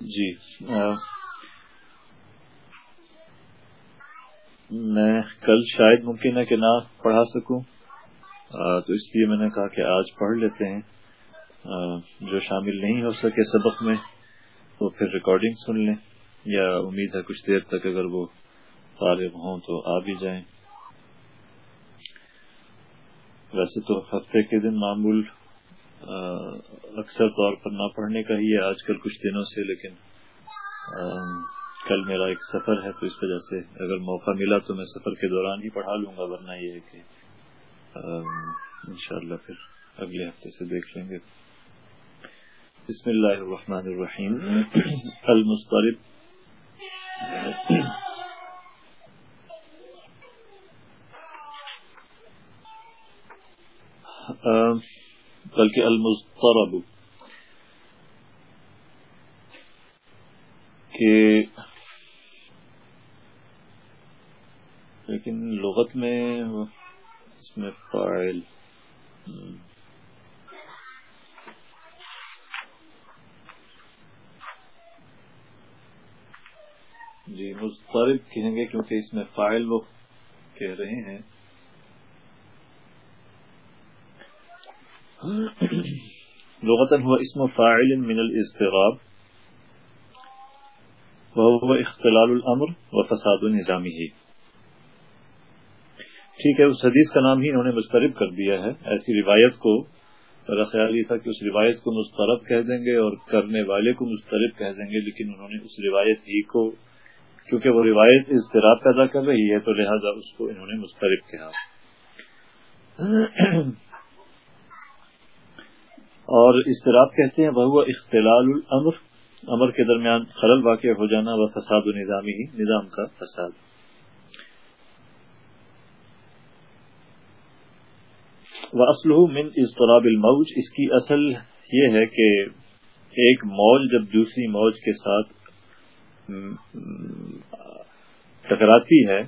جی میں کل شاید ممکن ہے کہ نہ پڑھا سکوں تو اس لیے میں نے کہا کہ آج پڑھ لیتے ہیں۔ جو شامل نہیں ہو سکے سبق میں تو پھر ریکارڈنگ سن لیں، یا امید ہے کچھ دیر تک اگر وہ طالب ہوں تو آ بھی جائیں۔ ویسے تو ہفتے کے دن معمول اکثر طور پر نہ پڑھنے کا ہی ہے آج کل کچھ دنوں سے، لیکن کل میرا ایک سفر ہے، تو اس وجہ سے اگر موقع ملا تو میں سفر کے دوران ہی پڑھا لوں گا، ورنہ یہ ہے کہ انشاءاللہ پھر اگلے ہفتے سے دیکھ لیں گے۔ بسم اللہ الرحمن الرحیم۔ المسترب بلکہ المسترب کہ لیکن لغت میں اس میں فائل جی مسترب کہیں گے کیونکہ اس میں فائل وہ کہہ رہے ہیں۔ لغتا هو اسم فاعل من الاضطراب، وهو اختلال الامر وفساد نظامه. ٹھیک ہے، اس حدیث کا نام ہی انہوں نے مسترب کر دیا ہے۔ ایسی روایت کو میرا خیال یہ تھا کہ اس روایت کو مسترب کہہ دیں گے اور کرنے والے کو مسترب کہہ دیں گے، لیکن انہوں نے اس روایت ہی کو، کیونکہ وہ روایت اضطراب پیدا کر رہی ہے، تو لہذا اس کو انہوں نے مسترب کہا۔ اور اضطراب کہتے ہیں وہ اختلال الامر امر کے درمیان خلل واقع ہو جانا و فساد و نظامی ہی، نظام کا فساد۔ و اسلح من اضطراب الموج۔ اس کی اصل یہ ہے کہ ایک موج، جب دوسری موج کے ساتھ ٹکراتی ہے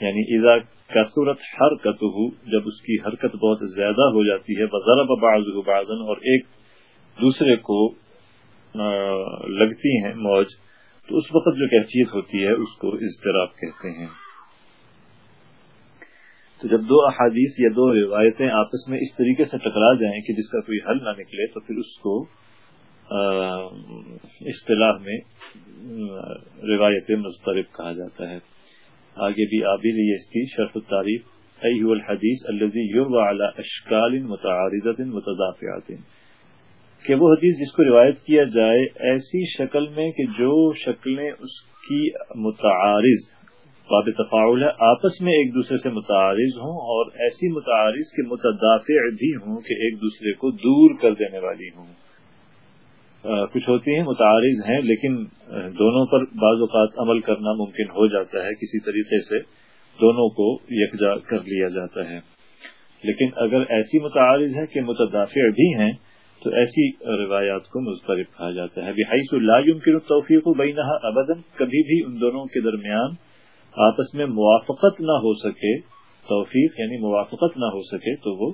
یعنی اذا کثرت حرکت جب اس کی حرکت بہت زیادہ ہو جاتی ہے وزرب بعضه بعضا اور ایک دوسرے کو لگتی ہیں موج، تو اس وقت جو کیفیت ہوتی ہے، اس کو اضطراب کہتے ہیں۔ تو جب دو احادیث یا دو روایتیں آپس میں اس طریقے سے ٹکرا جائیں کہ جس کا کوئی حل نہ نکلے، تو پھر اس کو اصطلاح میں روایت مسترب کہا جاتا ہے۔ آگے بھی آبی رہی اس کی شرف التعریف. ایہو الحدیث اللذی یروع علی اشکال متعارضت متضافعات. کہ وہ حدیث جس کو روایت کیا جائے ایسی شکل میں کہ جو شکلیں اس کی متعارض، باب تفاعل ہے، آپس میں ایک دوسرے سے متعارض ہوں اور ایسی متعارض کے متدافع بھی ہوں کہ ایک دوسرے کو دور کر دینے والی ہوں۔ کچھ ہوتی ہیں، متعارض ہیں، لیکن دونوں پر بعض اوقات عمل کرنا ممکن ہو جاتا ہے، کسی طریقے سے دونوں کو یکجا کر لیا جاتا ہے۔ لیکن اگر ایسی متعارض ہے کہ متدافع بھی ہیں، تو ایسی روایات کو مسترب کہا جاتا ہے۔ بحیث لا يمکن التوفیق بینها ابدا، کبھی بھی ان دونوں کے درمیان آپس میں موافقت نہ ہو سکے، توفیق یعنی موافقت نہ ہو سکے، تو وہ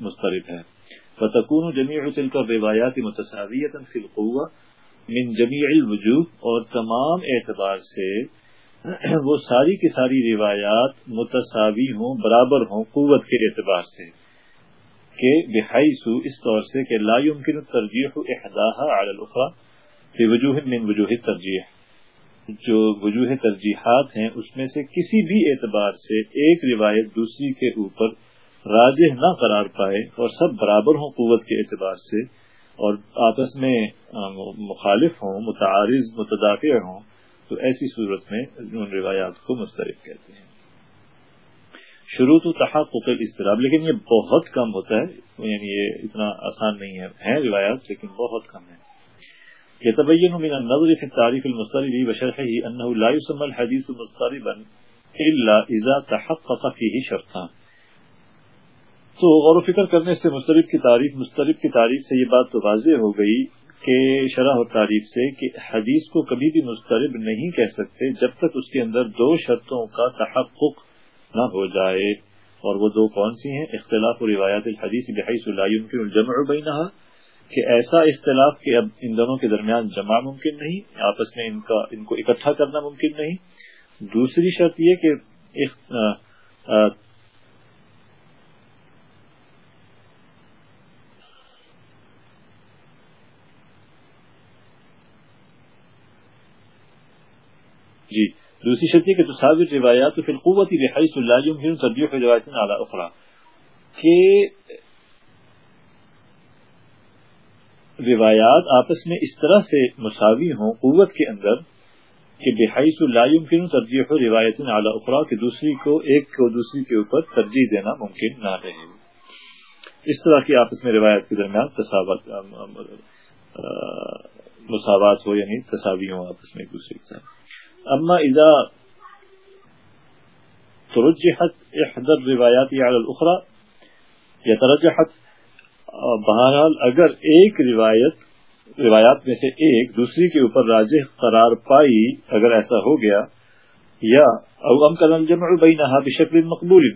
مسترب ہے۔ فتكون جميع تلك الروایات متساویتا فی القوة من جميع الوجوه اور تمام اعتبار سے وہ ساری کی ساری روایات متساوی ہوں، برابر ہوں قوت کے اعتبار سے کہ بحیث اس طور سے کہ لا يمكن الترجیح احداها على الاخرى فی من وجوہ ترجیح جو وجوہ ترجیحات ہیں، اس میں سے کسی بھی اعتبار سے ایک روایت دوسری کے اوپر راجح نہ قرار پائے اور سب برابر ہوں قوت کے اعتبار سے اور آپس میں مخالف ہوں، متعارض، متدافع ہوں، تو ایسی صورت میں ان روایات کو مسترد کہتے ہیں۔ شروع تو تحقق اضطراب لیکن یہ بہت کم ہوتا ہے یعنی یہ اتنا آسان نہیں ہے، ہیں روایات، لیکن بہت کم ہے يتبين من النظر في التعريف المسترب وشرحه أنه لا يسمى الحديث مستربا إلا إذا تحقق فيه شرطان۔ تو غور و فکر کرنے سے مسترب کی تعریف، مسترب کی تعریف سے یہ بات تو واضح ہو گئی کہ شرح و تعریف سے کہ حدیث کو کبھی بھی مسترب نہیں کہہ سکتے جب تک اس کے اندر دو شرطوں کا تحقق نہ ہو جائے۔ اور وہ دو کون سی ہیں؟ اختلاف و روایات الحدیث بحیث لا يمكن الجمع بینہا کہ ایسا اختلاف کہ اب ان دونوں کے درمیان جمع ممکن نہیں، آپس میں ان کا، ان کو اکٹھا کرنا ممکن نہیں۔ دوسری شرط یہ کہ جی۔ دوسری شرط یہ کہ تصاویر روایات تو پھر قوت بحیث اللہ یمکن ترجیح روایت اعلی اخرى۔ کہ روایات آپس میں اس طرح سے مساوی ہوں قوت کے اندر کہ بحیث لا يمکن ترجیح روایت اعلی اخرى کہ دوسری کو ایک کو دوسری کے اوپر ترجیح دینا ممکن نہ رہے۔ اس طرح کی آپس میں روایت کے درمیان تصاوت مساوات ہو یعنی تصاوی ہوں آپس میں ایک دوسرے کے ساتھ۔ اما اذا ترجحت احدى الروایات على الاخرى یا ترجحت بہرحال اگر ایک روایت، روایات میں سے ایک دوسری کے اوپر راجح قرار پائی اگر ایسا ہو گیا، یا او امکن الجمع بینها بشکل مقبول،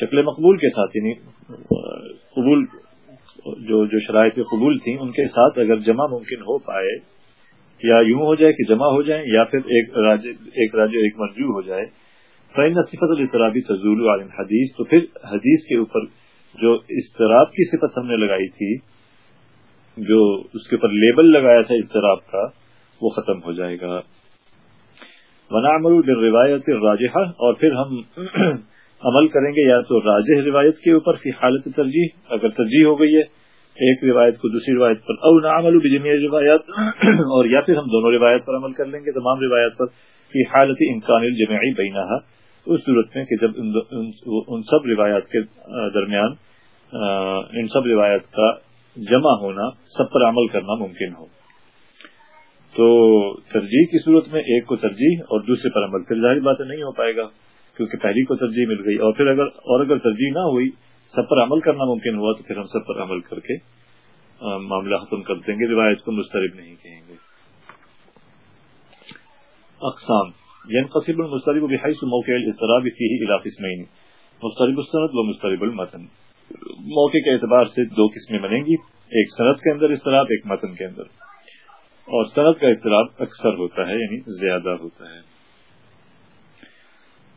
شکل مقبول کے ساتھ یعنی قبول، جو جو شرائط قبول تھیں، ان کے ساتھ اگر جمع ممکن ہو پائے یا یوں ہو جائے کہ جمع ہو جائیں یا پھر ایک راج ایک راج ایک مرجو ہو جائے فین صفت الاضطرابی تزول عالم حدیث تو پھر حدیث کے اوپر جو اضطراب کی صفت ہم نے لگائی تھی، جو اس کے اوپر لیبل لگایا تھا اضطراب کا، وہ ختم ہو جائے گا۔ ونعمل بالروایت الراجحہ اور پھر ہم عمل کریں گے یا تو راجح روایت کے اوپر فی حالت ترجیح، اگر ترجیح ہو گئی ہے ایک روایت کو دوسری روایت پر، او نعمل بجميع روایت اور یا پھر ہم دونوں روایت پر عمل کر لیں گے، تمام روایت پر، فی حالت امکان الجمعی بینہا۔ اس صورت میں کہ جب ان سب روایات کے درمیان ان سب روایت کا جمع ہونا، سب پر عمل کرنا ممکن ہو۔ تو ترجیح کی صورت میں ایک کو ترجیح اور دوسرے پر عمل، پھر ظاہر بات نہیں ہو پائے گا، کیونکہ پہلی کو ترجیح مل گئی۔ اور پھر اگر اور اگر ترجیح نہ ہوئی سب پر عمل کرنا ممکن ہوا تو پھر ہم سب پر عمل کر کے معاملہ ختم کر دیں گے، روایت کو مسترب نہیں کہیں گے۔ اقسام۔ یعنی ينقسم المسترب بحيث موقع الاضطراب فيه الى قسمين مسترب السند و مسترب المتن۔ موقع کے اعتبار سے دو قسمیں بنیں گی، ایک سند کے اندر اضطراب، ایک متن کے اندر۔ اور سند کا اضطراب اکثر ہوتا ہے یعنی زیادہ ہوتا ہے۔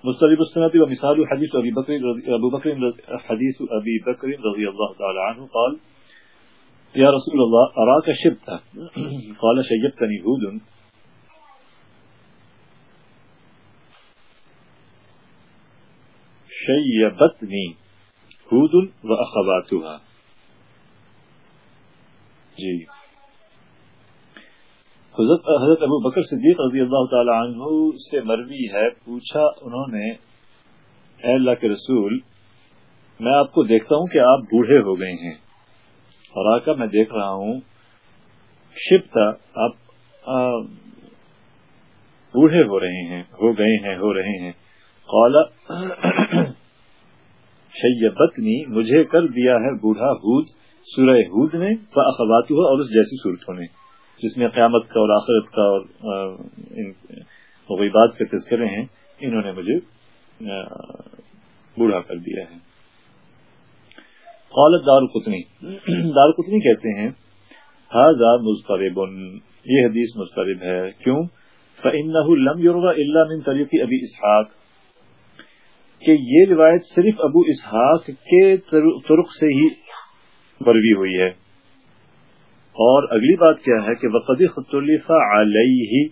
مسترب السند ومثال حديث أبي بكر أبو بكر حديث أبي بكر رضي الله تعالى عنه قال يا رسول الله أراك شبت؟ قال شيبتني هود. شيبتني ہود و اخواتها جی حضرت حضرت ابو بکر صدیق رضی اللہ تعالی عنہ سے مروی ہے، پوچھا انہوں نے، اے اللہ کے رسول، میں آپ کو دیکھتا ہوں کہ آپ بوڑھے ہو گئے ہیں۔ اور آقا میں دیکھ رہا ہوں شبتا آپ بوڑھے ہو رہے ہیں، ہو گئے ہیں، ہو رہے ہیں۔ قال، شیبتنی، مجھے کر دیا ہے بوڑھا ہود، سورہ ہود نے فاخوات اور اس جیسی صورتوں نے۔ جس میں قیامت کا اور آخرت کا اور غیبات کے تذکرے ہیں، انہوں نے مجھے بوڑھا کر دیا ہے۔ قالت دار قطنی دار قطنی کہتے ہیں حاضا مسترب یہ حدیث مسترب ہے۔ کیوں؟ فَإِنَّهُ لَمْ يُرْغَ إِلَّا مِن طَرِيقِ أَبِي إِسْحَاقِ۔ کہ یہ روایت صرف ابو اسحاق کے ترک سے ہی مروی ہوئی ہے۔ اور اگلی بات کیا ہے کہ وقدی خطلیفہ علیہ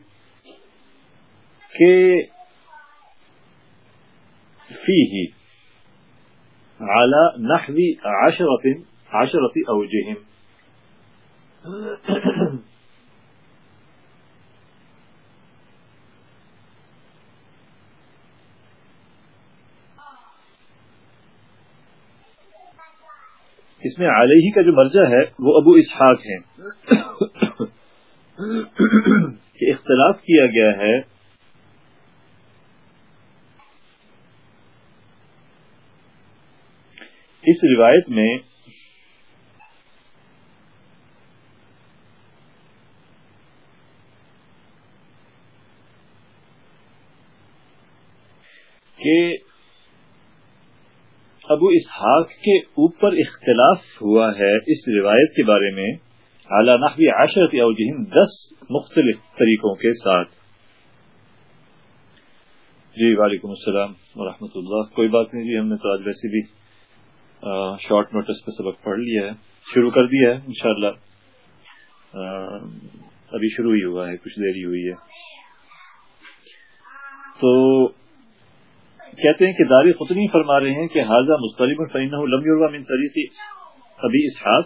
کے فی ہی اعلی نحوی عشرت عشرت اوجہم اس میں علیہ کا جو مرجع ہے وہ ابو اسحاق ہیں۔ کہ اختلاف کیا گیا ہے۔ اس روایت میں کہ ابو اسحاق کے اوپر اختلاف ہوا ہے اس روایت کے بارے میں۔ اعلیٰ نحوی عشرت اوجہم دس مختلف طریقوں کے ساتھ۔ جی وعلیکم السلام ورحمۃ اللہ۔ کوئی بات نہیں جی ہم نے تو آج ویسے بھی شارٹ نوٹس پہ سبق پڑھ لیا ہے۔ شروع کر دیا ہے، انشاءاللہ۔ ابھی شروع ہی ہوا ہے، کچھ دیر ہی ہوئی ہے۔ تو کہتے ہیں کہ داری خطنی فرما رہے ہیں کہ حاضہ مستلم فین لم من طریقی ابھی اسحاق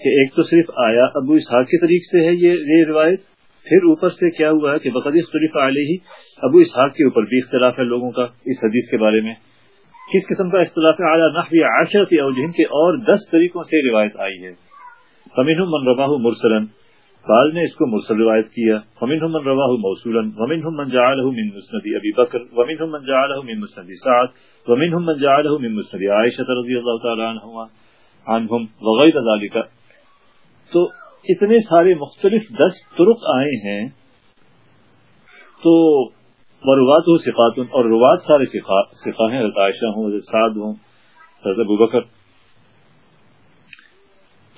کہ ایک تو صرف آیا ابو اسحاق کے طریق سے ہے یہ روایت، پھر اوپر سے کیا ہوا ہے کہ بقدی اختلاف علیہ ابو اسحاق کے اوپر بھی اختلاف ہے لوگوں کا اس حدیث کے بارے میں۔ کس قسم کا اختلاف ہے؟ اعلیٰ نحوی عاشرت اوجہن کے اور دس طریقوں سے روایت آئی ہے۔ فمن من رواہ مرسلن۔ بعض نے اس کو مرسل روایت کیا ومن من رواہ موصولا ومن من جعلہ من مسند ابی بکر ومن من جعلہ من مسند سعد ومن من جعلہ من مسند عائشہ رضی اللہ تعالی عنہما، عنہم، وغیر ذالک تو اتنے سارے مختلف دس طرق آئے ہیں، تو روات ہو سفات اور روات سارے سفا ہیں، حضرت عائشہ ہوں، حضرت سعد ہوں، حضرت ابو بکر۔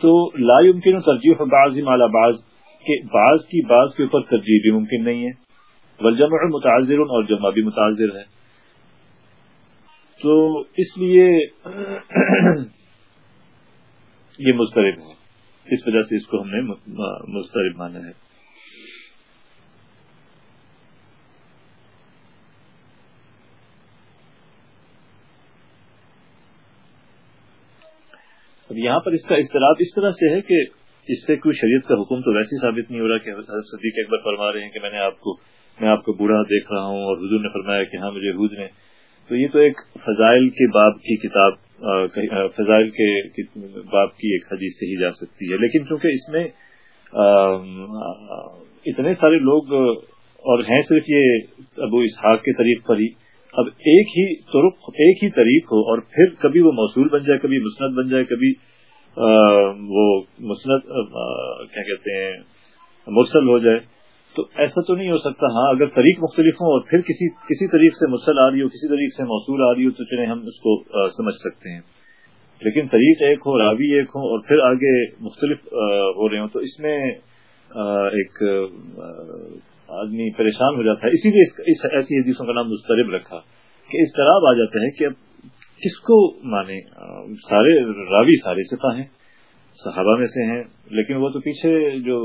تو لا يمکن ترجیح بعض مالا بعض کہ بعض کی بعض کے اوپر ترجیح بھی ممکن نہیں ہے۔ والجمع متعذر اور جمع بھی متعذر ہے۔ تو اس لیے یہ مسترب ہے۔ اس وجہ سے اس کو ہم نے مسترب مانا ہے۔ اب یہاں پر اس کا اختلاف اس طرح سے ہے کہ اس سے کوئی شریعت کا حکم تو ویسے ثابت نہیں ہو رہا کہ حضرت صدیق اکبر فرما رہے ہیں کہ میں نے آپ کو میں آپ کو بوڑھا دیکھ رہا ہوں اور حضور نے فرمایا کہ ہاں مجھے حود نے تو یہ تو ایک فضائل کے باب کی کتاب فضائل کے باب کی ایک حدیث سے ہی جا سکتی ہے۔ لیکن چونکہ اس میں اتنے سارے لوگ اور ہیں صرف یہ ابو اسحاق کے طریق پر ہی اب ایک ہی طرق ایک ہی طریق ہو اور پھر کبھی وہ موصول بن جائے، کبھی مسند بن جائے، کبھی وہ مسند کیا کہتے ہیں، مرسل ہو جائے۔ تو ایسا تو نہیں ہو سکتا ہاں اگر طریق مختلف ہوں اور پھر کسی کسی طریق سے مسل آ رہی ہو، کسی طریق سے موصول آ رہی ہو، تو چلے ہم اس کو سمجھ سکتے ہیں۔ لیکن طریق ایک ہو، راوی ایک ہو اور پھر آگے مختلف ہو رہے ہوں، تو اس میں ایک آدمی پریشان ہو جاتا ہے۔ اسی لیے اس ایسی حدیثوں کا نام مسترب رکھا کہ اس آ جاتا ہے کہ اب کس کو مانے؟ سارے راوی سارے سپاہ ہیں، صحابہ میں سے ہیں، لیکن وہ تو پیچھے جو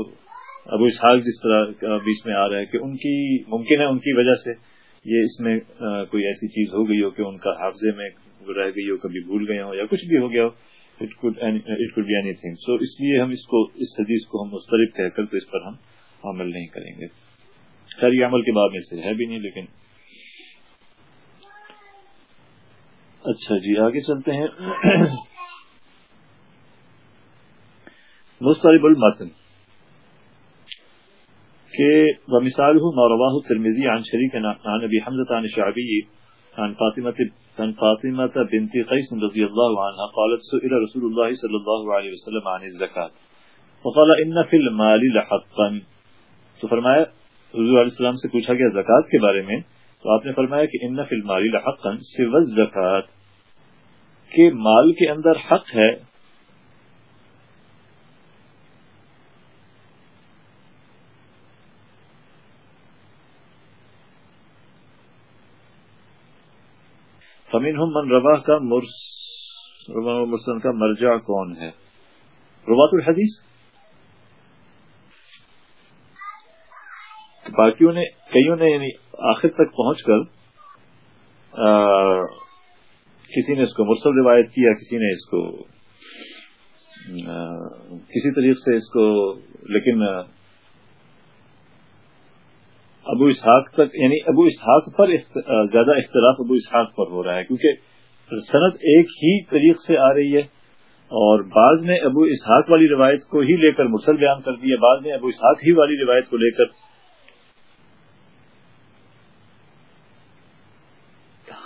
ابو اسحاق جس طرح بیچ میں آ رہا ہے کہ ان کی ممکن ہے ان کی وجہ سے یہ اس میں کوئی ایسی چیز ہو گئی ہو کہ ان کا حافظے میں رہ گئی ہو، کبھی بھول گئے ہو یا کچھ بھی ہو گیا ہو it could be anything so اس لیے ہم اس کو، اس حدیث کو ہم مسترد کہہ کر تو اس پر ہم عمل نہیں کریں گے۔ خیر، یہ عمل کے بعد میں سے ہے بھی نہیں، لیکن اچھا جی آگے چلتے ہیں۔ مسترب المتن، کہ ومثال ہو مورواہ ترمیزی عن شریک عن ابی حمزة عن شعبی، عن فاطمة عن فاطمة بنت قیس رضی اللہ عنہ قالت، سئل رسول اللہ صلی اللہ علیہ وسلم عن الزکاة وقال ان فی المال لحقا۔ تو فرمایا، حضور علیہ السلام سے پوچھا گیا زکاة کے بارے میں تو آپ نے فرمایا کہ ان فی المال لحقا سوى الزکاة کہ مال کے اندر حق ہے فمین من روا کا مرس مرسن کا مرجع کون ہے؟ روات الحدیث؟ باقیوں نے، کئیوں نے یعنی آخر تک پہنچ کر کسی نے اس کو مرسل روایت کیا، کسی نے اس کو کسی طریقے سے اس کو، لیکن ابو اسحاق تک یعنی ابو اسحاق پر زیادہ اختلاف ابو اسحاق پر ہو رہا ہے، کیونکہ صنعت ایک ہی طریق سے آ رہی ہے، اور بعض نے ابو اسحاق والی روایت کو ہی لے کر مسل بیان کر دیا بعض نے ابو اسحاق ہی والی روایت کو لے کر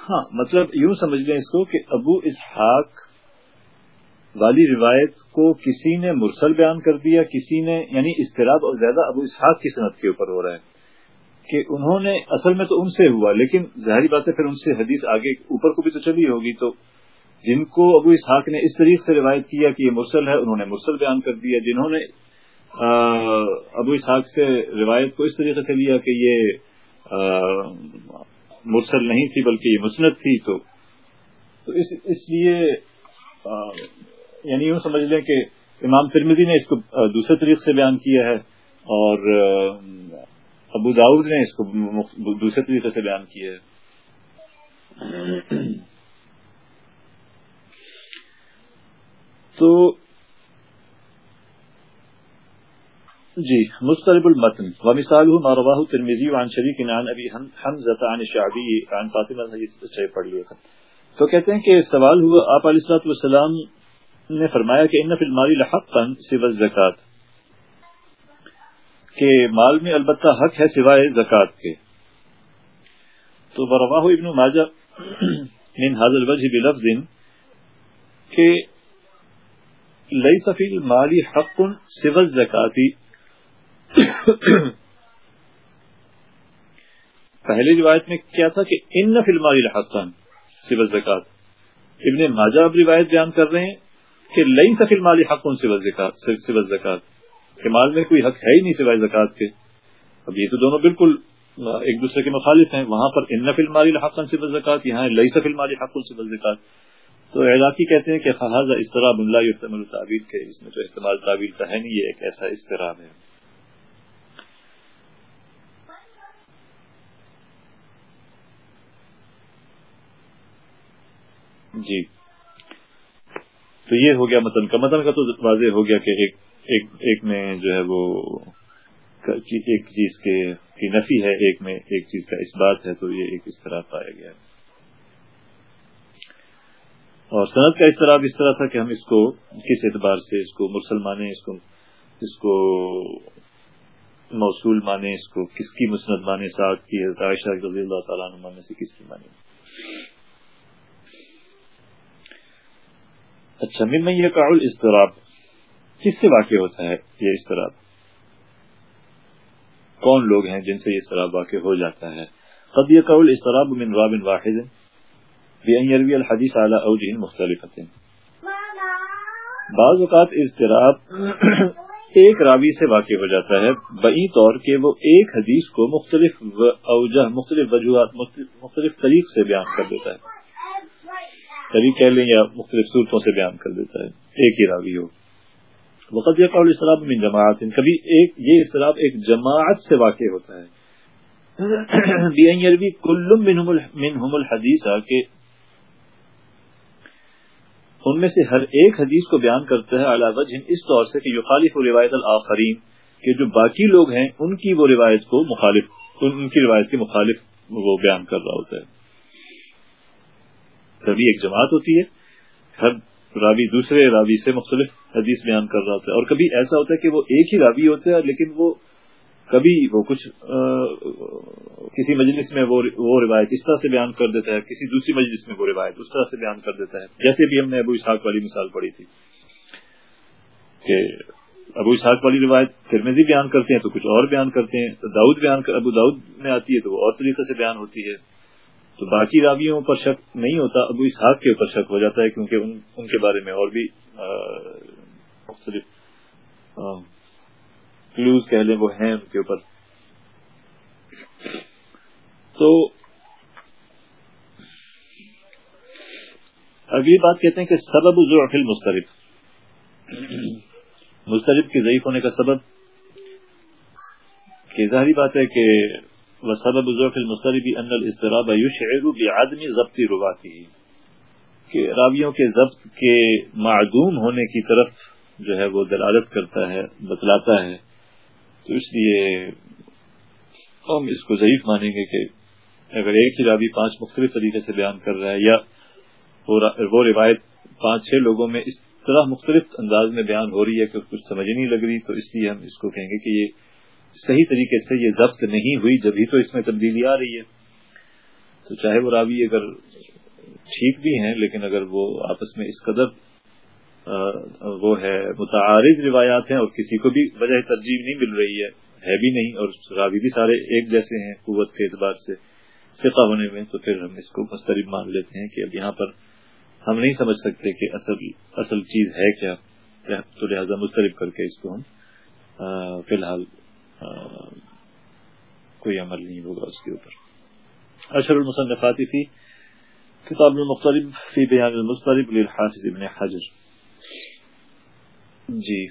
ہاں مطلب یوں سمجھ لیں اس کو کہ ابو اسحاق والی روایت کو کسی نے مرسل بیان کر دیا، کسی نے یعنی اضطراب اور زیادہ ابو اسحاق کی صنعت کے اوپر ہو رہا ہے کہ انہوں نے، اصل میں تو ان سے ہوا، لیکن ظاہری بات ہے پھر ان سے حدیث آگے اوپر کو بھی تو چلی ہوگی، تو جن کو ابو اسحاق نے اس طریقے سے روایت کیا کہ یہ مرسل ہے، انہوں نے مرسل بیان کر دیا، جنہوں نے ابو اسحاق سے روایت کو اس طریقے سے لیا کہ یہ مرسل نہیں تھی بلکہ یہ مسنت تھی تو اس اس لیے یعنی یوں سمجھ لیں کہ امام ترمدی نے اس کو دوسرے طریقے سے بیان کیا ہے اور ابو داؤد نے اس کو دوسرے طریقے سے بیان کیا ہے۔ تو جی مسترب المتن، ومثاله ما رواه الترمذي عن شريك عن ابي حمزه عن الشعبي عن فاطمه حدیث پڑھ لیا تھا تو کہتے ہیں کہ سوال ہوا، آپ علیہ الصلوۃ والسلام نے فرمایا کہ ان فی المال لحقا سوى الزکات کہ مال میں البتہ حق ہے سوائے زکات کے۔ تو برواہ ابن ماجہ من هذا الوجه بلفظ کہ لیس فی المال حق سوى الزکاتی پہلی روایت میں کیا تھا کہ ان فلم حسن سب زکات ابن ماجہ اب روایت بیان کر رہے ہیں کہ لئی سفل مالی حق ان سب زکات کہ مال میں کوئی حق ہے ہی نہیں سوائے زکات کے۔ اب یہ تو دونوں بالکل ایک دوسرے کے مخالف ہیں۔ وہاں پر ان فلم مالی حق سب زکات یہاں لئی سفل مالی حق ان سب زکات تو علاقی کہتے ہیں کہ خاصا استراب اللہ تعبیر کے اس میں تو استعمال تعبیر کا ہے نہیں، یہ ایک ایسا استراب ہے۔ جی۔ تو یہ ہو گیا متن کا۔ متن کا تو واضح ہو گیا کہ ایک ایک, ایک میں جو ہے وہ ایک چیز کے کی نفی ہے ایک میں ایک چیز کا اس بات ہے تو یہ ایک اس طرح پایا گیا۔ ہے اور صنعت کا اس طرح اس طرح تھا کہ ہم اس کو کس اعتبار سے اس کو مسلمان اس کو اس کو موصول مانے اس کو کس کی مسند مانے ساتھ کی عائشہ رضی اللہ تعالیٰ عنہ مانے سے کس کی مانے اچھا من میں یہ قول اضطراب کس سے واقع ہوتا ہے یہ اضطراب؟ کون لوگ ہیں جن سے یہ اضطراب واقع ہو جاتا ہے؟ قد یہ قول اضطراب من راب واحد، بأن يروي الحديث على اوجه مختلفة بعض اوقات اضطراب ایک راوی سے واقع ہو جاتا ہے، بئی طور کہ وہ ایک حدیث کو مختلف اوجہ، مختلف وجوہات مختلف طریق سے بیان کر دیتا ہے۔ کبھی کہہ لیں یا مختلف صورتوں سے بیان کر دیتا ہے۔ ایک ہی راوی ہو۔ وقت یہ قول اسلام من جماعت۔ کبھی ایک، یہ اصطلاح ایک جماعت سے واقع ہوتا ہے۔ منہم الحدیث کہ ان میں سے ہر ایک حدیث کو بیان کرتا ہے علا وجہ اس طور سے کہ یخالف روایت الآخرین کہ جو باقی لوگ ہیں، ان کی وہ روایت کو مخالف، ان کی روایت کے مخالف وہ بیان کر رہا ہوتا ہے۔ کبھی ایک جماعت ہوتی ہے، ہر راوی دوسرے راوی سے مختلف حدیث بیان کر رہا ہوتا ہے، اور کبھی ایسا ہوتا ہے کہ وہ ایک ہی راوی ہوتے ہیں لیکن وہ کبھی وہ کچھ کسی مجلس میں وہ روایت اس طرح سے بیان کر دیتا ہے، کسی دوسری مجلس میں وہ روایت اس طرح سے بیان کر دیتا ہے۔ جیسے بھی ہم نے ابو اسحاق والی مثال پڑھی تھی کہ ابو اسحاق والی روایت پھر میں بھی بیان کرتے ہیں تو کچھ اور بیان کرتے ہیں داؤد بیان کر، ابو داؤد میں آتی ہے تو وہ اور طریقے سے بیان ہوتی ہے۔ تو باقی راویوں پر شک نہیں ہوتا، ابو اسحاق کے اوپر شک ہو جاتا ہے کیونکہ ان ان کے بارے میں اور بھی مختلف کلوز کہہ لیں، وہ ہیں ان کے اوپر۔ تو اگلی بات کہتے ہیں کہ سبب ضعف المسترب مسترب کے ضعیف ہونے کا سبب۔ کہ ظاہری بات ہے کہ وسبب ضعف المسترب ان الاضطراب يشعر بعدم ضبط رواته. کہ راویوں کے ضبط کے معدوم ہونے کی طرف جو ہے وہ دلالت کرتا ہے، بتلاتا ہے۔ تو اس لیے ہم اس کو ضعیف مانیں گے کہ اگر ایک ہی راوی پانچ مختلف طریقے سے بیان کر رہا ہے یا وہ روایت پانچ چھ لوگوں میں اس طرح مختلف انداز میں بیان ہو رہی ہے کہ کچھ سمجھ نہیں لگ رہی، تو اس لیے ہم اس کو کہیں گے کہ یہ صحیح طریقے سے یہ ضبط نہیں ہوئی جبھی تو اس میں تبدیلی آ رہی ہے۔ تو چاہے وہ راوی اگر ٹھیک بھی ہیں، لیکن اگر وہ آپس میں اس قدر وہ ہے، متعارض روایات ہیں اور کسی کو بھی وجہ ترجیح نہیں مل رہی ہے ہے بھی نہیں، اور راوی بھی سارے ایک جیسے ہیں قوت کے اعتبار سے سفا ہونے میں، تو پھر ہم اس کو مسترب مان لیتے ہیں کہ اب یہاں پر ہم نہیں سمجھ سکتے کہ اصل اصل چیز ہے کیا۔ تو لہٰذا مسترب کر کے اس کو ہم فی الحال کوئی عمل نہیں ہوگا اس کے اوپر۔ اشر المصنفاتی فی کتاب المختلف فی بیان المسترب للحافظ ابن حجر۔ جی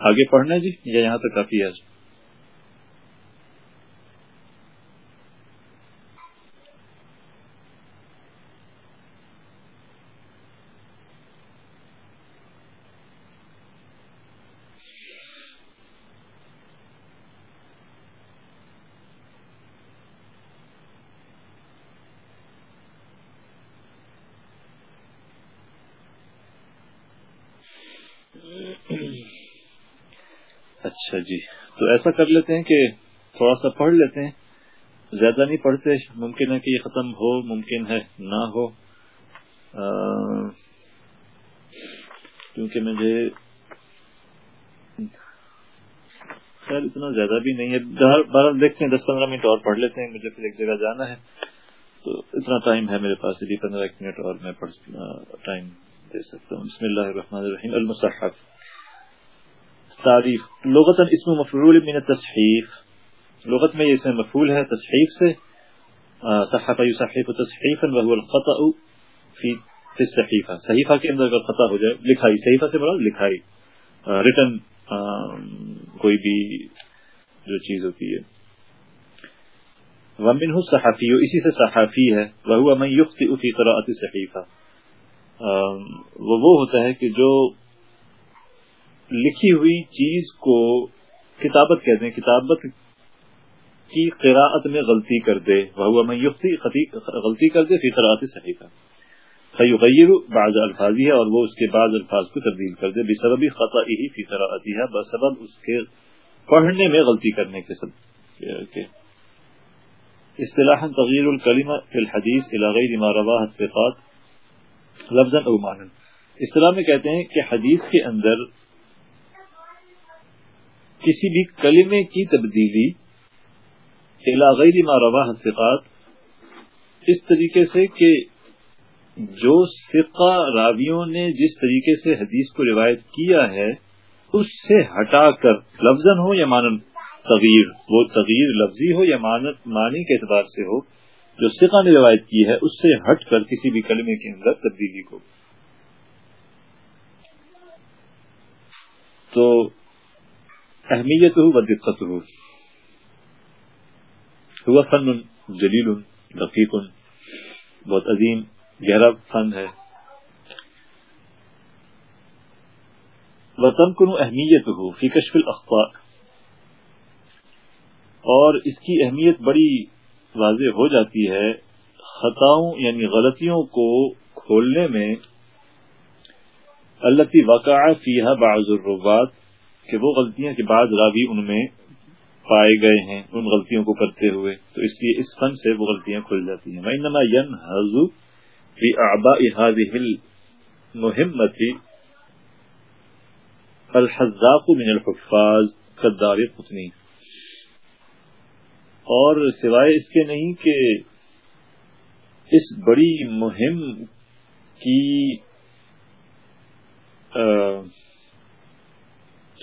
آگے پڑھنا جی؟ یا یہاں تک کافی ہے اچھا جی تو ایسا کر لیتے ہیں کہ تھوڑا سا پڑھ لیتے ہیں۔ زیادہ نہیں پڑھتے، ممکن ہے کہ یہ ختم ہو، ممکن ہے نہ ہو۔ کیونکہ مجھے خیر اتنا زیادہ بھی نہیں ہے۔ بارہ دیکھتے ہیں، دس پندرہ منٹ اور پڑھ لیتے ہیں، مجھے پھر ایک جگہ جانا ہے۔ تو اتنا ٹائم ہے میرے پاس، ابھی پندرہ ایک منٹ اور میں ٹائم دے سکتا ہوں۔ بسم اللہ الرحمن الرحیم، المصحف۔ تعریف لغت اسم مفعول من التصحیف. لغت میں یہ اسم مفعول ہے، تصحیف سے. صحف یصحف تصحیفا وهو الخطا فی فی الصحیفہ. صحیفہ کے اندر اگر خطا ہو جائے، لکھائی. صحیفہ سے مراد لکھائی. ریٹن کوئی بھی جو چیز ہوتی ہے. ومنه الصحفی، اسی سے صحافی ہے. وهو من يخطئ في قراءه الصحیفہ. وہ وہ ہوتا ہے کہ جو لکھی ہوئی چیز کو کتابت کہتے ہیں کتابت کی قراءت میں غلطی کر دے۔ وہ میں غلطی کر دے، فی قراءت صحیح کا فیغیر بعض الفاظی ہے اور وہ اس کے بعض الفاظ کو تبدیل کر دے۔ بسبب خطا ہی فی قراءتی ہے بسبب اس کے پڑھنے میں غلطی کرنے کے سب اصطلاح تغیر الکلمہ فی الحدیث الى غیر ما رواہ الثقات، لفظا او معنی۔ اصطلاح میں کہتے ہیں کہ حدیث کے اندر کسی بھی کلمے کی تبدیلی غیر ما رواہ الثقات اس طریقے سے کہ جو سقہ راویوں نے جس طریقے سے حدیث کو روایت کیا ہے، اس سے ہٹا کر لفظ ہو یا مانن تغیر وہ تغیر لفظی ہو یا معنی کے اعتبار سے ہو، جو سقہ نے روایت کی ہے، اس سے ہٹ کر کسی بھی کلمے کے اندر تبدیلی کو۔ تو اہمیت ہو و دقت ہو ہوا فن جلیل رفیق بہت عظیم، گہرا فن ہے۔ وطن کن اہمیت ہو فی کشف الاخطاء۔ اور اس کی اہمیت بڑی واضح ہو جاتی ہے خطاؤں یعنی غلطیوں کو کھولنے میں۔ اللہ وقع فیہا بعض الروات کہ وہ غلطیاں کے بعد راوی ان میں پائے گئے ہیں، ان غلطیوں کو کرتے ہوئے۔ تو اس لیے اس فن سے وہ غلطیاں کھل جاتی ہیں۔ الحزاق من الحفاظ قدار قطنی اور سوائے اس کے نہیں کہ اس بڑی مہم کی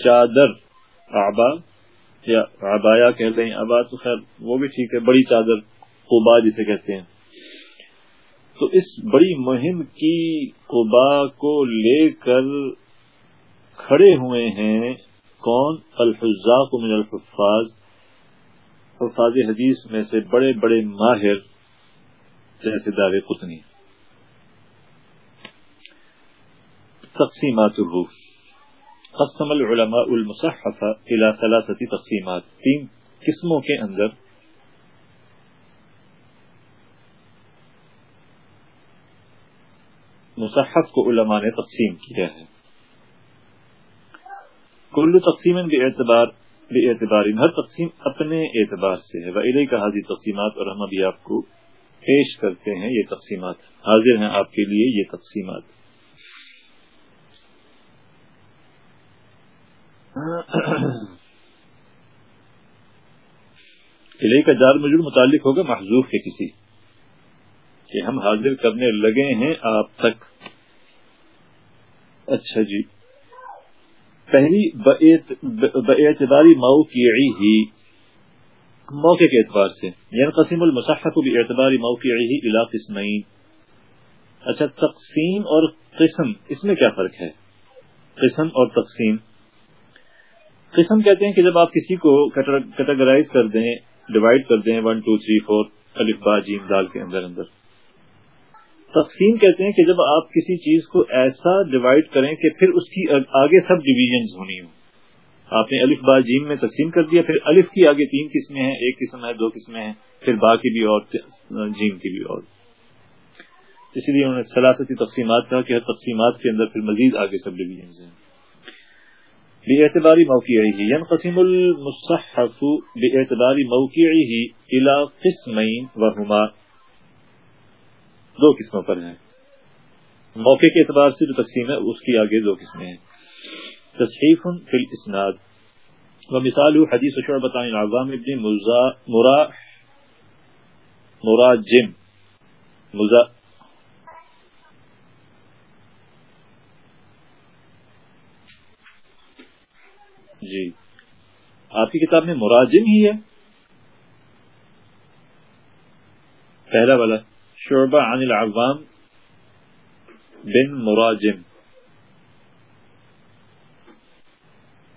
چادر آبا یا آبایا کہتے ہیں ابا تو خیر وہ بھی ٹھیک ہے، بڑی چادر، قبا جسے کہتے ہیں۔ تو اس بڑی مہم کی قبا کو لے کر کھڑے ہوئے ہیں کون؟ الفاظ من الفاظ الفاظ حدیث میں سے بڑے بڑے ماہر، جیسے دار قطنی۔ تقسیمات الروح۔ قسم العلماء المصحف الى ثلاثه تقسیمات تین قسموں کے اندر مصحف کو علماء نے تقسیم کیا ہے. کل تقسیم اعتبار بے اعتبار ہر تقسیم اپنے اعتبار سے ہے. وہ کا حاضر تقسیمات، اور ہم ابھی آپ کو پیش کرتے ہیں یہ تقسیمات. حاضر ہیں آپ کے لیے یہ تقسیمات. الہی کا جار مجرور متعلق ہوگا محضوف کے کسی کہ ہم حاضر کرنے لگے ہیں آپ تک۔ اچھا جی۔ پہلی باعتباری موقعی ہی موقع کے اعتبار سے یعنی قسم المصحف باعتباری موقعی ہی الى قسمین۔ اچھا تقسیم اور قسم، اس میں کیا فرق ہے؟ قسم اور تقسیم۔ قسم کہتے ہیں کہ جب آپ کسی کو کیٹاگرائز کر دیں ڈیوائڈ کر دیں ون ٹو تھری فور الف با جیم دال کے اندر اندر۔ تقسیم کہتے ہیں کہ جب آپ کسی چیز کو ایسا ڈیوائڈ کریں کہ پھر اس کی آگے سب ڈویژنز ہونی ہوں۔ آپ نے الف با جیم میں تقسیم کر دیا، پھر الف کی آگے تین قسمیں ہیں، ایک قسم ہے، دو قسمیں ہیں، پھر با کی بھی اور جیم کی بھی اور۔ اس لیے انہوں نے سلاستی تقسیمات کہا کہ ہر تقسیمات کے اندر پھر مزید آگے سب ڈویژنز ہیں۔ باعتباری موقعی ينقسم المصحف باعتبار موقعه الى قسمين وهما. دو قسموں پر ہیں. موقع کے اعتبار سے جو تقسیم ہے، اس کی آگے دو قسمیں ہیں. تصحیف فی الاسناد. ومثال حدیث شعبت عن العظام ابن مزا مرا مراجم مزا جی۔ آپ کی کتاب میں مراجم ہی ہے۔ پہلا والا، شعبہ عن العوام بن مراجم۔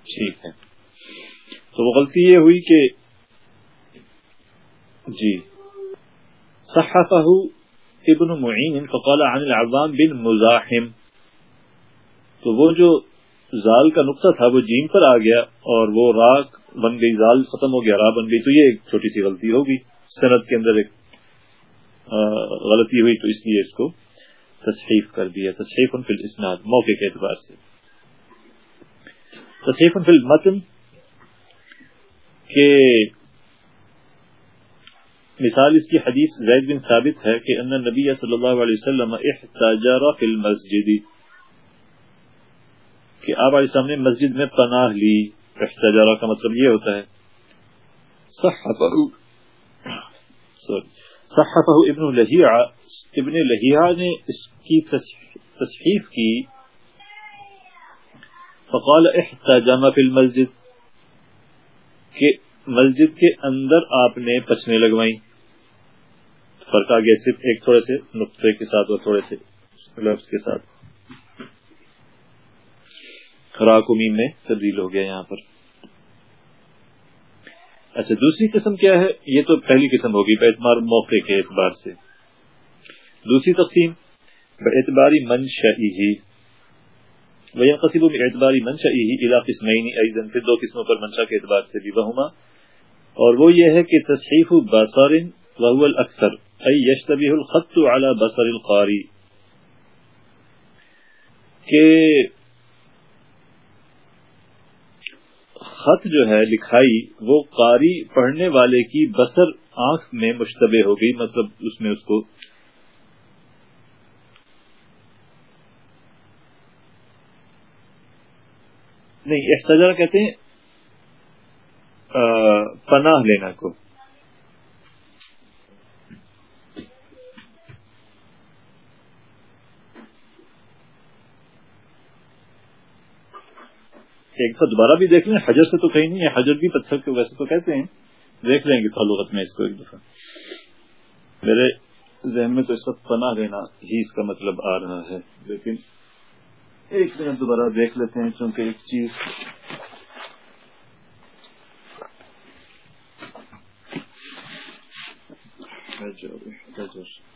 ٹھیک ہے۔ تو وہ غلطی یہ ہوئی کہ جی صحفہ ابن معین فقال عن العوام بن مزاحم۔ تو وہ جو زال کا نقطہ تھا، وہ جیم پر آ گیا اور وہ راک بن گئی، زال ختم ہو گیا، راہ بن گئی، تو یہ ایک چھوٹی سی غلطی ہوگی۔ صنعت کے اندر ایک غلطی ہوئی، تو اس لیے اس کو تصحیف کر دیا۔ تصحیف فی الاسناد، موقع کے اعتبار سے۔ تصحیف فی المتن کہ مثال اس کی حدیث زید بن ثابت ہے کہ ان نبی صلی اللہ علیہ وسلم احتجر فی المسجد۔ کہ آپ علیہ السلام نے مسجد میں پناہ لی احتجارہ کا مطلب یہ ہوتا ہے۔ صحفہ ابن لہیع ابن لہیع نے اس کی تصحیف کی۔ فقال احتجام فی المسجد کہ مسجد کے اندر آپ نے پچنے لگوائیں فرق آگیا صرف ایک تھوڑے سے نقطے کے ساتھ اور تھوڑے سے لفظ کے ساتھ۔ راکمین میں تبدیل ہو گیا یہاں پر۔ اچھا دوسری قسم کیا ہے؟ یہ تو پہلی قسم ہوگی اعتبار موقع کے اعتبار سے۔ دوسری تقسیم اعتباری منشی وہ قصب میں اعتباری منشی الا قسمین ایزن پھر دو قسموں پر منشا کے اعتبار سے بھی وہما اور وہ یہ ہے کہ تصحیف بصر وهو الاکثر ای یشتبه الخط على بصر القاری۔ کہ خط جو ہے لکھائی، وہ قاری پڑھنے والے کی بسر آنکھ میں مشتبہ ہو گئی مطلب اس میں اس کو نہیں احتجا کہتے ہیں پناہ لینا کو۔ ایک دفعہ دوبارہ بھی دیکھ لیں، حجر سے تو کہیں نہیں ہے، حجر بھی پتھر کے ویسے تو کہتے ہیں۔ دیکھ لیں گے فلوغت میں اس کو ایک دفعہ۔ میرے ذہن میں تو اس وقت پناہ لینا ہی اس کا مطلب آ رہا ہے۔ لیکن ایک منٹ دوبارہ دیکھ لیتے ہیں، چونکہ ایک چیز احتجر حجر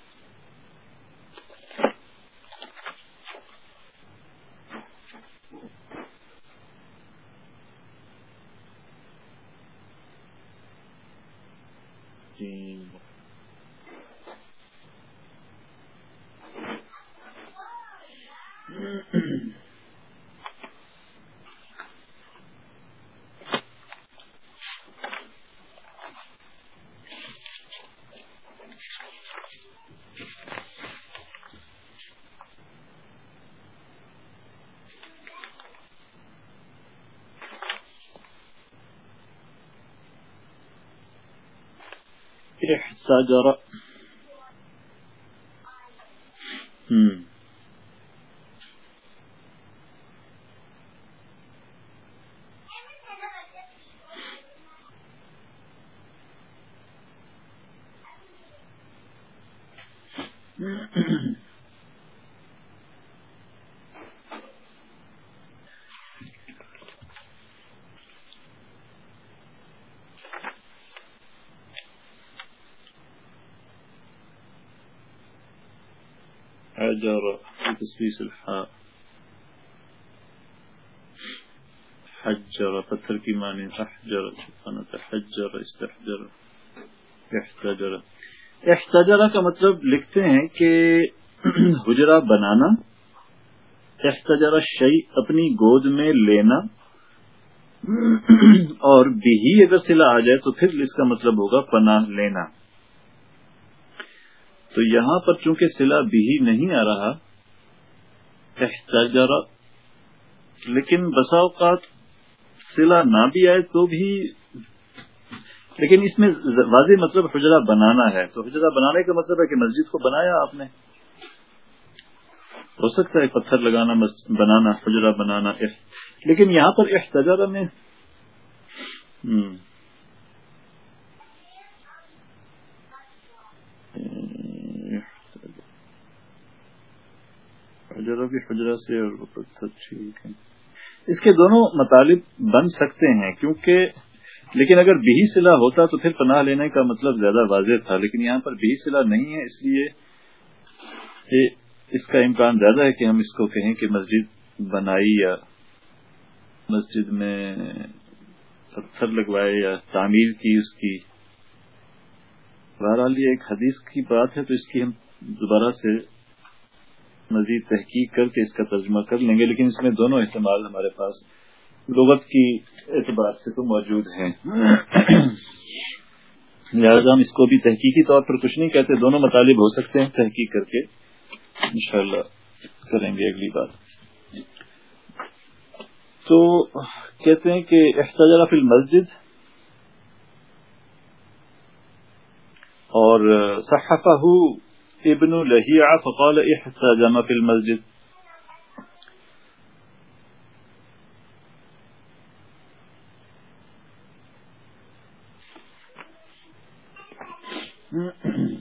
إحسجر تسويس الحاء. حجر پتھر کی معنی احجر تحجر، استحجر، احتجر. احتجر کا مطلب لکھتے ہیں کہ حجرہ بنانا، احتجر شعی اپنی گود میں لینا، اور بھی اگر سلا آ جائے تو پھر اس کا مطلب ہوگا پناہ لینا. تو یہاں پر چونکہ سلا بھی نہیں آ رہا، احتجر۔ لیکن بسا اوقات سلا نہ بھی آئے تو بھی، لیکن اس میں واضح مطلب حجرہ بنانا ہے۔ تو حجرہ بنانے کا مطلب ہے کہ مسجد کو بنایا آپ نے۔ ہو سکتا ہے پتھر لگانا بنانا، حجرہ بنانا لیکن یہاں پر احتجارہ میں حجرہ بھی حجرہ سے اور ٹھیک ہے۔ اس کے دونوں مطالب بن سکتے ہیں کیونکہ لیکن اگر بہی سلا ہوتا تو پھر پناہ لینے کا مطلب زیادہ واضح تھا، لیکن یہاں پر بہی سلا نہیں ہے، اس لیے اس کا امکان زیادہ ہے کہ ہم اس کو کہیں کہ مسجد بنائی یا مسجد میں پتھر لگوائے یا تعمیر کی اس کی۔ بہرحال یہ ایک حدیث کی بات ہے، تو اس کی ہم دوبارہ سے مزید تحقیق کر کے اس کا ترجمہ کر لیں گے، لیکن اس میں دونوں احتمال ہمارے پاس لغت کی اعتبار سے تو موجود ہیں۔ لہٰذا ہم اس کو بھی تحقیقی طور پر کچھ نہیں کہتے، دونوں مطالب ہو سکتے ہیں تحقیق کر کے۔ انشاءاللہ کریں گے اگلی بات تو کہتے ہیں کہ احتجا فی المسجد اور صحفہ ابن لهيعة فقال احتجم في المسجد Mm-hmm.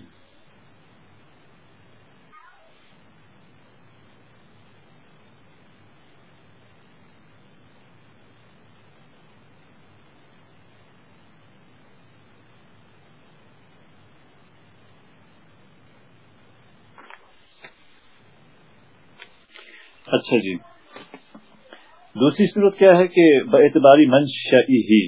اچھا جی۔ دوسری صورت کیا ہے کہ اعتباری منشا ہی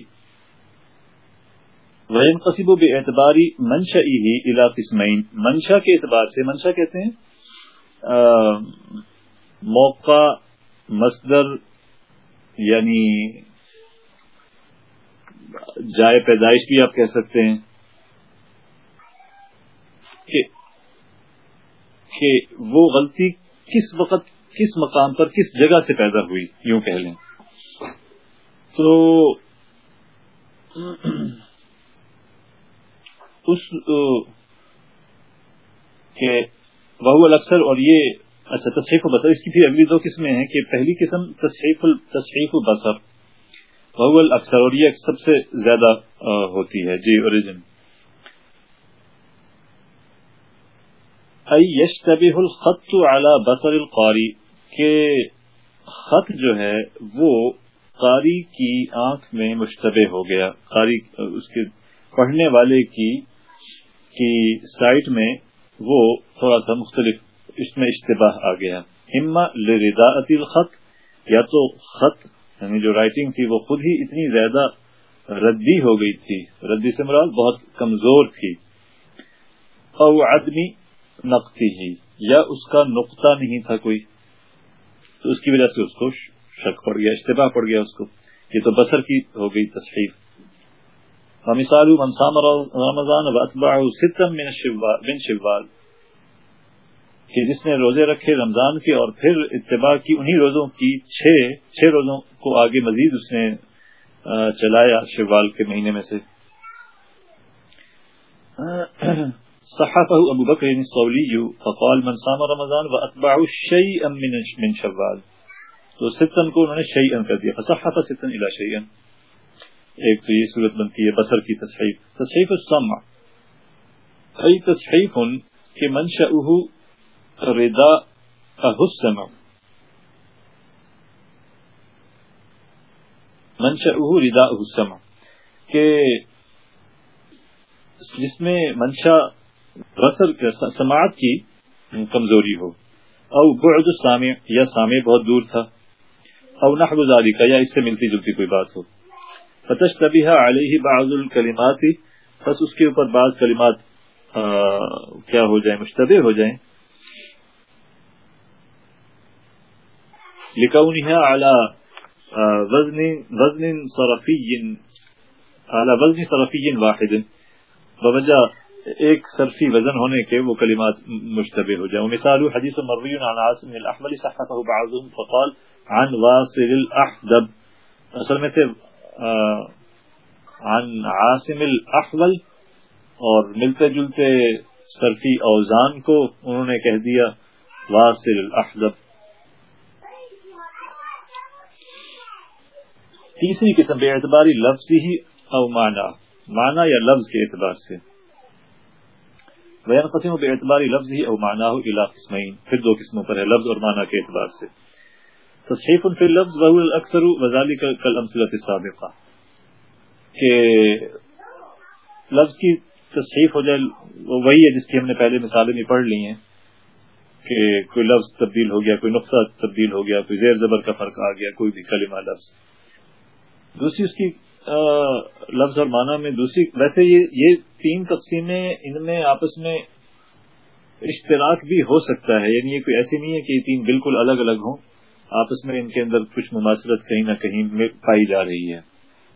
وین قصب و بے اعتباری منشا ہی الا قسمین منشا کے اعتبار سے منشا کہتے ہیں موقع، مصدر یعنی جائے پیدائش بھی آپ کہہ سکتے ہیں کہ وہ غلطی کس وقت کس مقام پر کس جگہ سے پیدا ہوئی، یوں کہہ لیں۔ تو اس کے بہو اکثر اور یہ اچھا تصحیف و بسر اس کی بھی اگلی دو قسمیں ہیں کہ پہلی قسم تصحیف تصحیف و بسر بہو اکثر اور یہ سب سے زیادہ ہوتی ہے جی اوریجن يشتبه الخط على بصر القاری۔ کہ خط جو ہے وہ قاری کی آنکھ میں مشتبہ ہو گیا، قاری اس کے پڑھنے والے کی کی سائٹ میں وہ تھوڑا سا مختلف اس میں اشتباہ آ گیا۔ اما لرداءت الخط، یا تو خط یعنی جو رائٹنگ تھی وہ خود ہی اتنی زیادہ ردی ہو گئی تھی۔ ردی سے مراد بہت کمزور تھی۔ او عدمی نقطی ہی یا اس کا نقطہ نہیں تھا کوئی۔ تو اس کی وجہ سے اس کو شک پڑ گیا، اشتباہ پڑ گیا اس کو، یہ تو بسر کی ہو گئی تصحیف۔ مثال منسام رمضان بن شوال۔ کہ جس نے روزے رکھے رمضان کے اور پھر اتباع کی انہی روزوں کی چھ چھ روزوں کو آگے مزید اس نے چلایا شوال کے مہینے میں سے۔ صحفه أبو بكر الصولي فقال من صام رمضان وأتبع شيئا من من شوال. تو ستا کو انہوں نے شیئا کر دیا فصحف ستا إلى شیئا ایک إيه، تو یہ صورت بنتی ہے بصر کی تصحیف تصحیف السمع ای تصحیف کہ من شاؤه رضا اہو السمع. من شاؤه رضا اہو السمع. کہ جس میں منشأ رسل سماعت کی کمزوری ہو۔ او بعد السامع یا سامع بہت دور تھا۔ او نحو ذالک یا اس سے ملتی جلتی کوئی بات ہو۔ فتشتبہ علیہ بعض الکلمات بس اس کے اوپر بعض کلمات کیا ہو جائیں، مشتبہ ہو جائیں۔ لکونها على وزن وزن صرفی على وزن صرفی واحد۔ بوجہ ایک صرفی وزن ہونے کے وہ کلمات مشتبہ ہو جائیں۔ مثال حدیث مروی عن عاصم الاحمل صحته بعضهم فقال، عن واصل الاحدب. اصل میں تھے عن عاصم الاحول اور ملتے جلتے صرفی اوزان کو انہوں نے کہہ دیا، واصل الاحدب. تیسری قسم بے اعتباری لفظ ہی او معنی معنی یا لفظ کے اعتبار سے۔ بیان قسم بے اعتباری لفظ ہی او معنی ہو الى قسمین پھر دو قسموں پر ہے، لفظ اور معنی کے اعتبار سے۔ تصحیف فی اللفظ وهو الاکثر وذلك كالامثله السابقه کہ لفظ کی تصحیف ہو جائے، وہی ہے جس کی ہم نے پہلے مثالیں بھی پڑھ لی ہیں کہ کوئی لفظ تبدیل ہو گیا، کوئی نقطہ تبدیل ہو گیا، کوئی زیر زبر کا فرق آ گیا، کوئی بھی کلمہ لفظ۔ دوسری اس کی لفظ اور معنی میں دوسری، ویسے یہ یہ تین تقسیمیں ان میں آپس میں اشتراک بھی ہو سکتا ہے۔ یعنی یہ کوئی ایسی نہیں ہے کہ یہ تین بالکل الگ الگ ہوں۔ آپس میں ان کے اندر کچھ مماثلت کہیں نہ کہیں میں پائی جا رہی ہے۔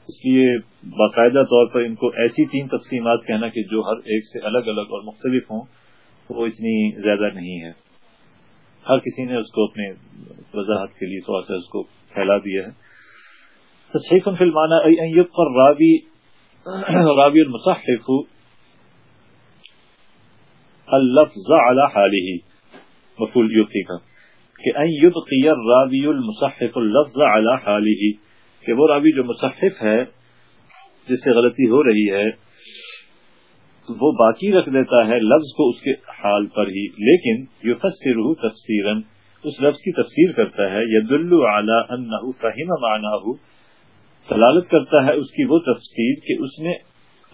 اس لیے باقاعدہ طور پر ان کو ایسی تین تقسیمات کہنا کہ جو ہر ایک سے الگ الگ اور مختلف ہوں، وہ اتنی زیادہ نہیں ہے۔ ہر کسی نے اس کو اپنے وضاحت کے لیے تھوڑا سا اس کو پھیلا دیا ہے۔ تصحيف في المعنى أي أن يبقى الراوي راوي المصحف اللفظ على حاله. مفعول يبقي کا کہ ان يبقي الراوي المصحف اللفظ على حاله، کہ وہ راوی جو مصحف ہے، جس سے غلطی ہو رہی ہے، وہ باقی رکھ دیتا ہے لفظ کو اس کے حال پر ہی، لیکن یفسرہ تفسیرا، اس لفظ کی تفسیر کرتا ہے، یدل علی انہ فہم معناه دلالت کرتا ہے اس کی وہ تفصیل کہ اس نے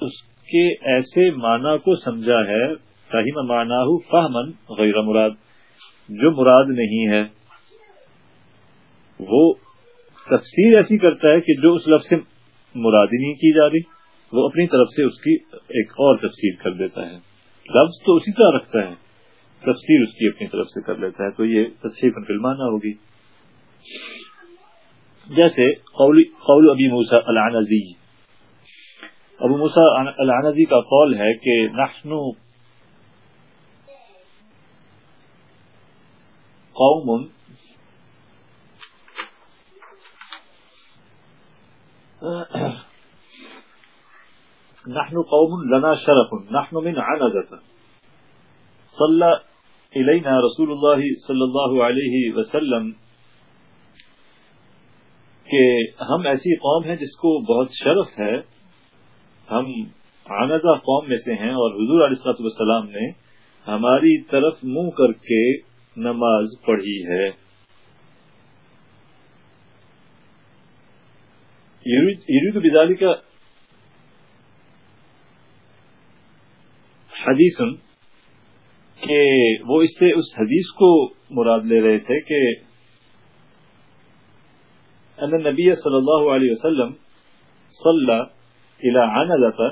اس کے ایسے معنی کو سمجھا ہے فہم مانا فہمن غیر مراد۔ جو مراد نہیں ہے، وہ تفسیر ایسی کرتا ہے کہ جو اس لفظ سے مراد نہیں کی جا رہی، وہ اپنی طرف سے اس کی ایک اور تفسیر کر دیتا ہے۔ لفظ تو اسی طرح رکھتا ہے، تفسیر اس کی اپنی طرف سے کر لیتا ہے، تو یہ تصحیح فلمانہ ہوگی۔ جیسے قول قول ابی موسا العنزی۔ ابو موسا العنزی کا قول ہے کہ نحن قوم نحن قوم لنا شرف، نحن من عنزة. صلى إلينا رسول الله صلى الله عليه وسلم کہ ہم ایسی قوم ہیں جس کو بہت شرف ہے۔ ہم آنزہ قوم میں سے ہیں اور حضور علیہ والسلام نے ہماری طرف منہ کر کے نماز پڑھی ہے۔ بزالی کا حدیث کہ وہ اس سے اس حدیث کو مراد لے رہے تھے کہ ان النبی صلی اللہ علیہ وسلم صلی الى عنزہ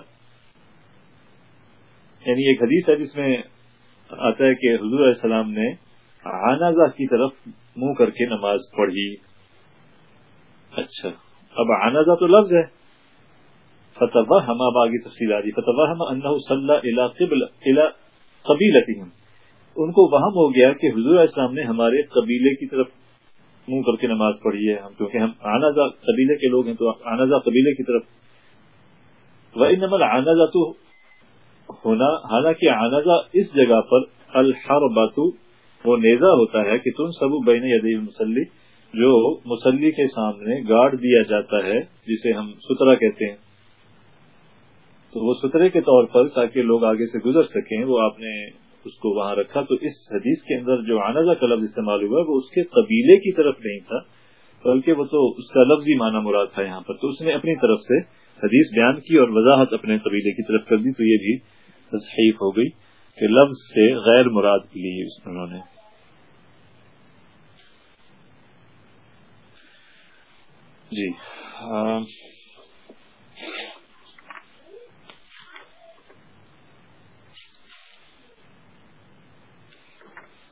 یعنی ایک حدیث ہے جس میں آتا ہے کہ حضور علیہ السلام نے عنزہ کی طرف منہ کر کے نماز پڑھی۔ اچھا اب عنزہ تو لفظ ہے۔ فتح ہم اب تفصیل آ رہی فتح ہم انہ صلی الى قبل ان کو وہم ہو گیا کہ حضور علیہ السلام نے ہمارے قبیلے کی طرف منہ کر کے نماز پڑھی ہے۔ ہم، کیونکہ ہم آنازہ قبیلے کے لوگ ہیں، تو آنازہ قبیلے کی طرف۔ وہ نمل آنازہ تو ہونا، حالانکہ آنازہ اس جگہ پر الحرباتو وہ نیزا ہوتا ہے کہ تم سب بین یدی مسلی جو مسلی کے سامنے گاڑ دیا جاتا ہے، جسے ہم سترا کہتے ہیں۔ تو وہ سترے کے طور پر تاکہ لوگ آگے سے گزر سکیں، وہ آپ نے اس کو وہاں رکھا۔ تو اس حدیث کے اندر جو آنزہ کا لفظ استعمال ہوا، وہ اس کے قبیلے کی طرف نہیں تھا، بلکہ وہ تو اس کا لفظ ہی معنی مراد تھا یہاں پر۔ تو اس نے اپنی طرف سے حدیث بیان کی اور وضاحت اپنے قبیلے کی طرف کر دی، تو یہ بھی تصحیف ہو گئی۔ کہ لفظ سے غیر مراد لی انہوں نے جی ہاں۔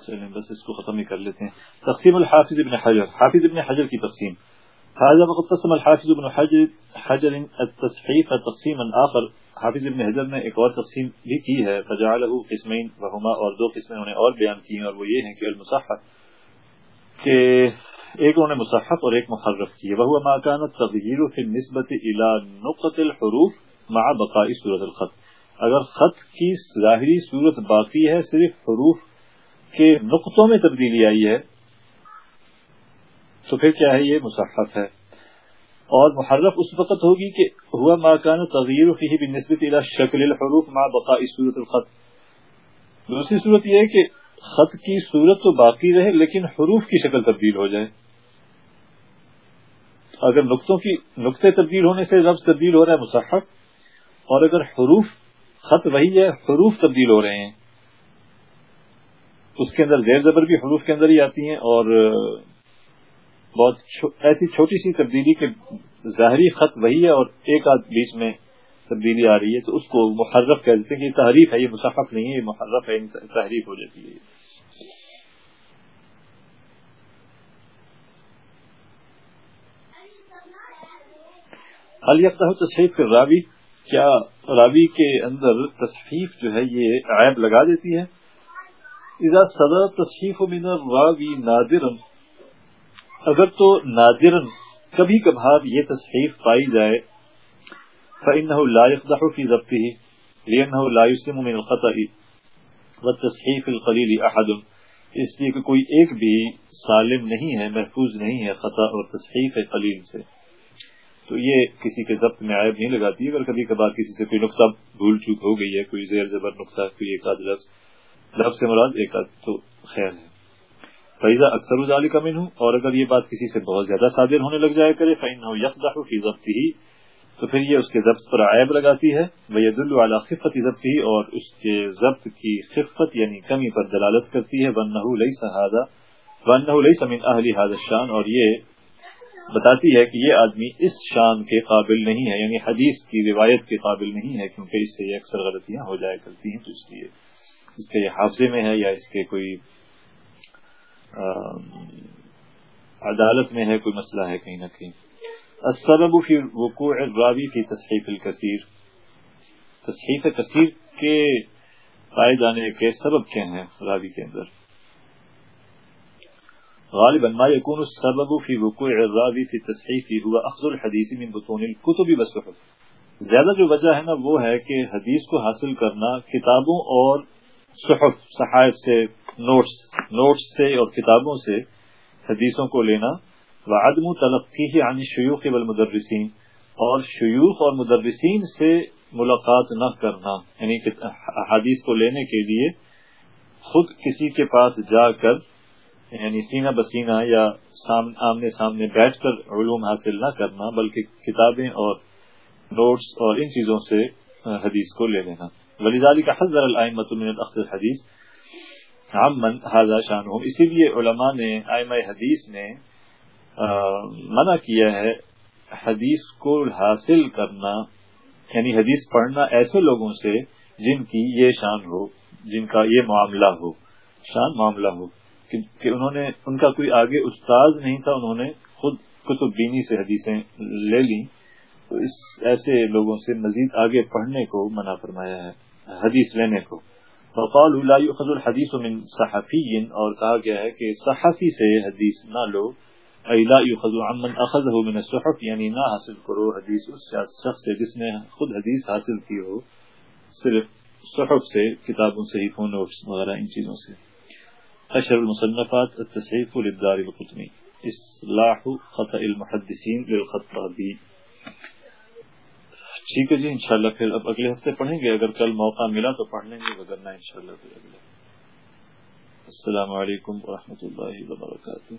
چلیں، بس اس کو ختم ہی کر لیتے ہیں۔ تقسیم الحافظ ابن حجر، حافظ ابن حجر کی تقسیم۔ هذا وقد قسم الحافظ ابن حجر حجر التصحيف تقسيما آخر۔ حافظ ابن حجر نے ایک اور تقسیم بھی کی ہے، فجعله قسمین وهما، اور دو قسمیں انہوں نے اور بیان کی ہیں، اور وہ یہ ہیں کہ المصحف، کہ ایک انہوں نے مصحف اور ایک محرف کی ہے۔ وهو ما كان التغيير في النسبة الى نقطة الحروف مع بقاء سورة الخط۔ اگر خط کی ظاہری صورت باقی ہے، صرف حروف کے نقطوں میں تبدیلی آئی ہے، تو پھر کیا ہے؟ یہ مصحف ہے۔ اور محرف اس وقت ہوگی کہ ہوا ماکان تغیر فی نسبت شکل الحروف مع بقاء صورت الخط. دوسری صورت یہ ہے کہ خط کی صورت تو باقی رہے لیکن حروف کی شکل تبدیل ہو جائے. اگر نقطوں کی نقطے تبدیل ہونے سے لفظ تبدیل ہو رہا ہے مصحف، اور اگر حروف خط وہی ہے، حروف تبدیل ہو رہے ہیں۔ اس کے اندر زیر زبر بھی حروف کے اندر ہی آتی ہیں اور بہت ایسی چھوٹی سی تبدیلی کے ظاہری خط وہی ہے اور ایک آدھ بیچ میں تبدیلی آ رہی ہے، تو اس کو محرف کہہ دیتے ہیں کہ یہ تحریف ہے، یہ مصحف نہیں ہے، یہ محرف ہے تحریف ہو جاتی ہے الکتا تصحیف راوی کیا راوی کے اندر تصحیف جو ہے یہ عیب لگا دیتی ہے؟ اذا صدر تصحیف من الراوی نادرا اگر تو نادرا کبھی کبھار یہ تصحیف پائی جائے، فإنه لا يصدح في ضبطه، لأنه لا يسلم من الخطأ اس لیے کہ کوئی ایک بھی سالم نہیں ہے، محفوظ نہیں ہے خطا اور تصحیف قلیل سے۔ تو یہ کسی کے ضبط میں عائب نہیں لگاتی، اگر کبھی کبھار کسی سے کوئی نقطہ بھول چوک ہو گئی ہے، کوئی زیر زبر نقطہ، کوئی ایک آدھ لفظ لفظ سے مراد ایک تو خیر ہے۔ فیضا اکثر اجالی کا من ہوں اور اگر یہ بات کسی سے بہت زیادہ صادر ہونے لگ جائے کرے فین ہو یکدا فی ضبط ہی تو پھر یہ اس کے ضبط پر عائب لگاتی ہے وید اللہ خفت ضبط ہی اور اس کے ضبط کی خفت یعنی کمی پر دلالت کرتی ہے ون لئی سہادا ون لئی سمین اہلی حاضر شان اور یہ بتاتی ہے کہ یہ آدمی اس شان کے قابل نہیں ہے یعنی حدیث کی روایت کے قابل نہیں ہے، کیونکہ اس سے یہ اکثر غلطیاں ہو جایا کرتی ہیں، تو اس لیے اس کے حافظے میں ہے یا اس کے کوئی عدالت میں ہے، کوئی مسئلہ ہے کہیں نہ کہیں۔ السبب فی وقوع الراوی فی تصحیف الکثیر۔ تصحیف کثیر کے پائے جانے کے سبب کیا ہیں راوی کے اندر؟ غالبا ما يكون السبب في وقوع الراوي في تصحيف هو اخذ الحديث من بطون الكتب والصحف۔ زیادہ جو وجہ ہے نا وہ ہے کہ حدیث کو حاصل کرنا کتابوں اور صحف، صحائف سے نوٹس نوٹس سے اور کتابوں سے حدیثوں کو لینا و عدم تلقی عن شیوخ والمدرسین اور شیوخ اور مدرسین سے ملاقات نہ کرنا یعنی حدیث کو لینے کے لیے خود کسی کے پاس جا کر یعنی سینہ بسینہ یا آمنے سامنے بیٹھ کر علوم حاصل نہ کرنا، بلکہ کتابیں اور نوٹس اور ان چیزوں سے حدیث کو لے لینا۔ ولذلك حذر الائمه من الاخذ الحديث عمن هذا شانهم اسی لیے علماء نے، ائمہ حدیث نے منع کیا ہے حدیث کو حاصل کرنا یعنی حدیث پڑھنا ایسے لوگوں سے جن کی یہ شان ہو، جن کا یہ معاملہ ہو، شان معاملہ ہو کہ انہوں نے، ان کا کوئی آگے استاذ نہیں تھا، انہوں نے خود کتب بینی سے حدیثیں لے لیں، تو اس ایسے لوگوں سے مزید آگے پڑھنے کو منع فرمایا ہے، حدیث لینے کو۔ وقال لا يؤخذ الحديث من صحفي اور کہا گیا ہے کہ صحفی سے حدیث نہ لو اي لا يؤخذ عمن اخذه من الصحف یعنی نہ حاصل کرو حدیث اس شخص سے جس نے خود حدیث حاصل کی ہو، صرف صحف سے، کتابوں سے ہی فون وغیرہ ان چیزوں سے۔ اشر المصنفات التصحیف للدار القطنی۔ اصلاح خطأ المحدثین للخطابی۔ ٹھیک ہے جی انشاءاللہ پھر اب اگلے ہفتے پڑھیں گے، اگر کل موقع ملا تو پڑھ لیں گے وغیرہ انشاءاللہ پھر اگلے۔ السلام علیکم ورحمۃ اللہ وبرکاتہ۔